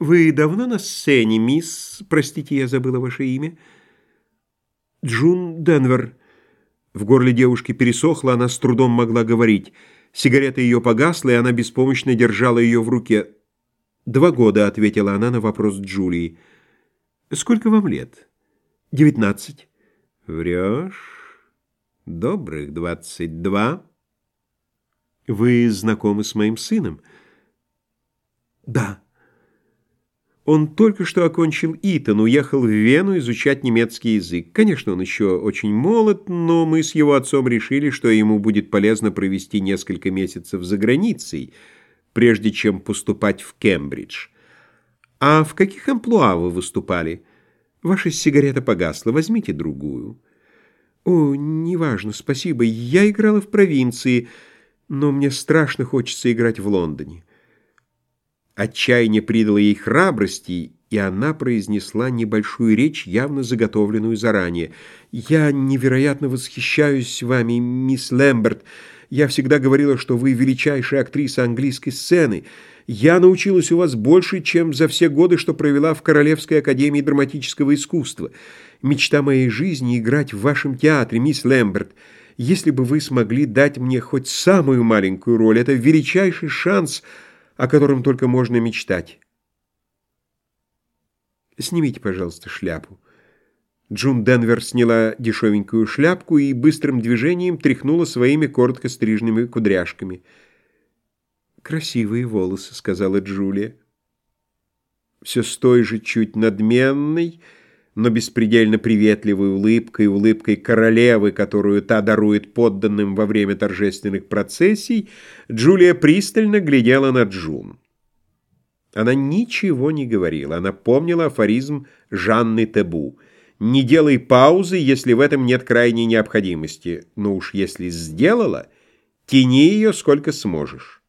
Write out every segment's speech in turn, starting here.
«Вы давно на сцене, мисс? Простите, я забыла ваше имя». «Джун Денвер». В горле девушки пересохло, она с трудом могла говорить. Сигарета ее погасла, и она беспомощно держала ее в руке. «Два года», — ответила она на вопрос Джулии. «Сколько вам лет?» «Девятнадцать». «Врешь? Добрых двадцать два». «Вы знакомы с моим сыном?» «Да». Он только что окончил Итон, уехал в Вену изучать немецкий язык. Конечно, он еще очень молод, но мы с его отцом решили, что ему будет полезно провести несколько месяцев за границей, прежде чем поступать в Кембридж. А в каких амплуа вы выступали? Ваша сигарета погасла, возьмите другую. О, неважно, спасибо. Я играла в провинции, но мне страшно хочется играть в Лондоне. Отчаяние придало ей храбрости, и она произнесла небольшую речь, явно заготовленную заранее. «Я невероятно восхищаюсь вами, мисс Лэмберт. Я всегда говорила, что вы величайшая актриса английской сцены. Я научилась у вас больше, чем за все годы, что провела в Королевской академии драматического искусства. Мечта моей жизни — играть в вашем театре, мисс Лэмберт. Если бы вы смогли дать мне хоть самую маленькую роль, это величайший шанс — о котором только можно мечтать. Снимите, пожалуйста, шляпу. Джун Денвер сняла дешевенькую шляпку и быстрым движением тряхнула своими коротко стрижными кудряшками. «Красивые волосы», — сказала Джулия. Все с той же чуть надменной, но беспредельно приветливой улыбкой, улыбкой королевы, которую та дарует подданным во время торжественных процессий, Джулия пристально глядела на Джун. Она ничего не говорила, она помнила афоризм Жанны Тебу. «Не делай паузы, если в этом нет крайней необходимости, но уж если сделала, тяни ее сколько сможешь».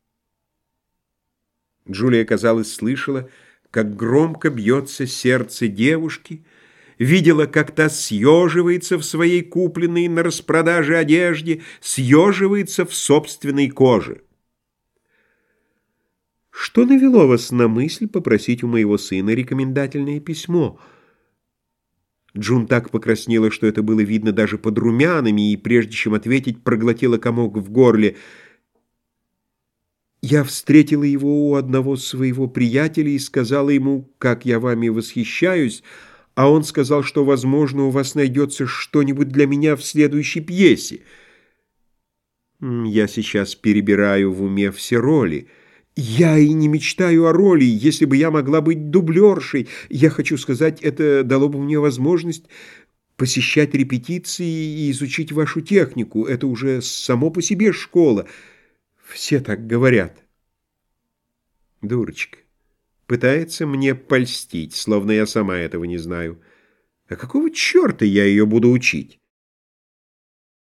Джулия, казалось, слышала, как громко бьется сердце девушки, видела, как та съеживается в своей купленной на распродаже одежде, съеживается в собственной коже. Что навело вас на мысль попросить у моего сына рекомендательное письмо? Джун так покраснела, что это было видно даже под румянами, и прежде чем ответить, проглотила комок в горле. Я встретила его у одного своего приятеля и сказала ему, как я вами восхищаюсь, а он сказал, что, возможно, у вас найдется что-нибудь для меня в следующей пьесе. Я сейчас перебираю в уме все роли. Я и не мечтаю о роли, если бы я могла быть дублершей. Я хочу сказать, это дало бы мне возможность посещать репетиции и изучить вашу технику. Это уже само по себе школа. Все так говорят. Дурочка. Пытается мне польстить, словно я сама этого не знаю. А какого черта я ее буду учить?